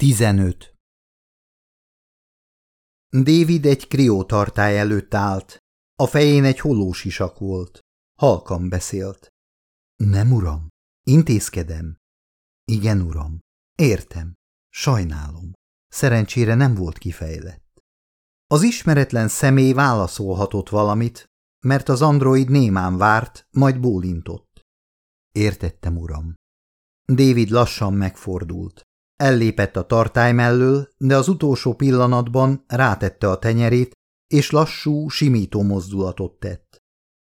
15. David egy kriótartály előtt állt. A fején egy holósisak volt. Halkan beszélt. Nem, uram. Intézkedem. Igen, uram. Értem. Sajnálom. Szerencsére nem volt kifejlett. Az ismeretlen személy válaszolhatott valamit, mert az android némán várt, majd bólintott. Értettem, uram. David lassan megfordult. Ellépett a tartály mellől, de az utolsó pillanatban rátette a tenyerét, és lassú, simító mozdulatot tett.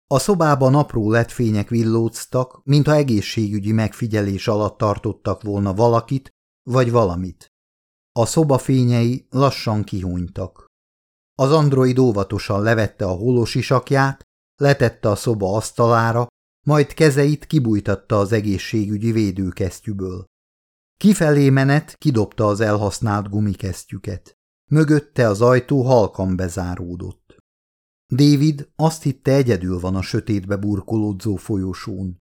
A szobában apró letfények villóztak, mintha egészségügyi megfigyelés alatt tartottak volna valakit vagy valamit. A szoba fényei lassan kihúnytak. Az android óvatosan levette a holosisakját, letette a szoba asztalára, majd kezeit kibújtatta az egészségügyi védőkesztyűből. Kifelé menet kidobta az elhasznált gumikesztyüket. Mögötte az ajtó halkan bezáródott. David azt hitte egyedül van a sötétbe burkolódzó folyosón.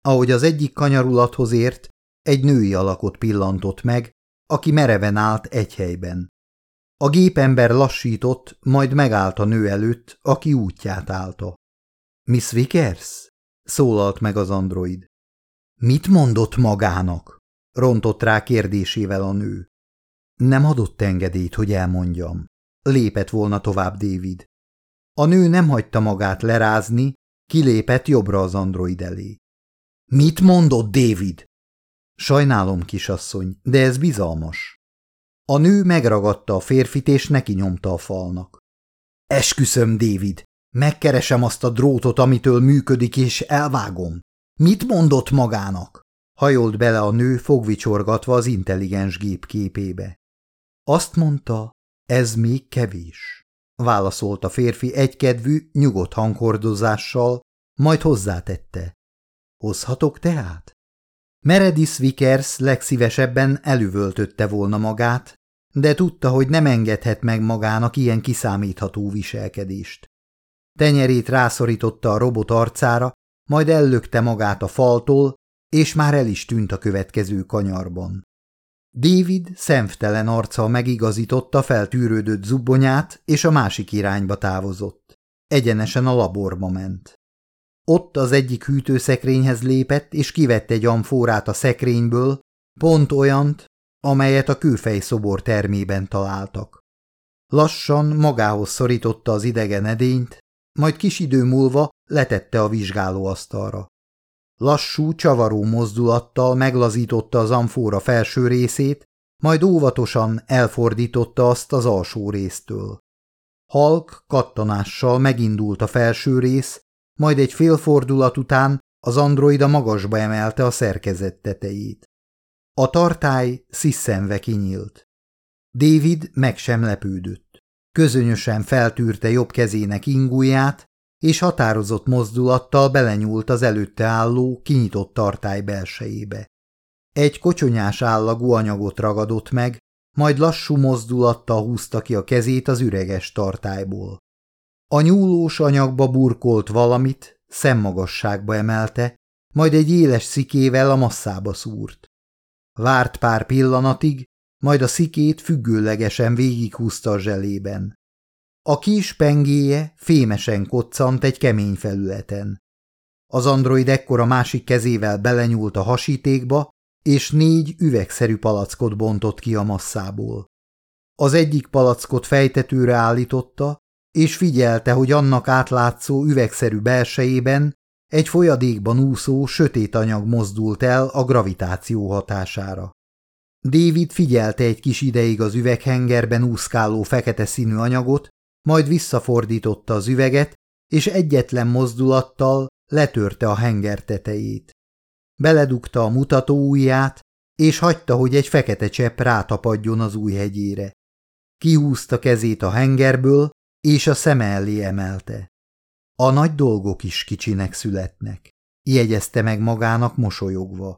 Ahogy az egyik kanyarulathoz ért, egy női alakot pillantott meg, aki mereven állt egy helyben. A gépember lassított, majd megállt a nő előtt, aki útját állta. – Miss Vickers? – szólalt meg az android. – Mit mondott magának? Rontott rá kérdésével a nő. Nem adott engedélyt, hogy elmondjam. Lépett volna tovább David. A nő nem hagyta magát lerázni, kilépett jobbra az android elé. Mit mondott David? Sajnálom, kisasszony, de ez bizalmas. A nő megragadta a férfit, és neki nyomta a falnak. Esküszöm, David, megkeresem azt a drótot, amitől működik, és elvágom. Mit mondott magának? Hajolt bele a nő fogvicsorgatva az intelligens gép képébe. Azt mondta, ez még kevés, válaszolt a férfi egykedvű, nyugodt hanghordozással, majd hozzátette. Hozhatok tehát? Meredith Vickers legszívesebben elővöltötte volna magát, de tudta, hogy nem engedhet meg magának ilyen kiszámítható viselkedést. Tenyerét rászorította a robot arcára, majd ellökte magát a faltól, és már el is tűnt a következő kanyarban. David szemtelen arccal megigazította feltűrődött zubbonyát, és a másik irányba távozott. Egyenesen a laborba ment. Ott az egyik hűtőszekrényhez lépett, és kivett egy amfórát a szekrényből, pont olyant, amelyet a kőfej szobor termében találtak. Lassan magához szorította az idegen edényt, majd kis idő múlva letette a vizsgálóasztalra. Lassú, csavaró mozdulattal meglazította az amfóra felső részét, majd óvatosan elfordította azt az alsó résztől. Halk kattanással megindult a felső rész, majd egy félfordulat után az androida magasba emelte a szerkezet tetejét. A tartály sziszenve kinyílt. David meg sem lepődött. Közönösen feltűrte jobb kezének ingúját, és határozott mozdulattal belenyúlt az előtte álló, kinyitott tartály belsejébe. Egy kocsonyás állagú anyagot ragadott meg, majd lassú mozdulattal húzta ki a kezét az üreges tartályból. A nyúlós anyagba burkolt valamit, szemmagasságba emelte, majd egy éles szikével a masszába szúrt. Várt pár pillanatig, majd a szikét függőlegesen végighúzta a zselében. A kis pengéje fémesen koccant egy kemény felületen. Az android ekkor a másik kezével belenyúlt a hasítékba, és négy üvegszerű palackot bontott ki a masszából. Az egyik palackot fejtetőre állította, és figyelte, hogy annak átlátszó üvegszerű belsejében egy folyadékban úszó sötét anyag mozdult el a gravitáció hatására. David figyelte egy kis ideig az üveghengerben úszkáló fekete színű anyagot, majd visszafordította az üveget, és egyetlen mozdulattal letörte a henger tetejét. Beledugta a mutató ujját, és hagyta, hogy egy fekete csepp rátapadjon az új hegyére. Kihúzta kezét a hengerből, és a szeme elé emelte. A nagy dolgok is kicsinek születnek, jegyezte meg magának mosolyogva.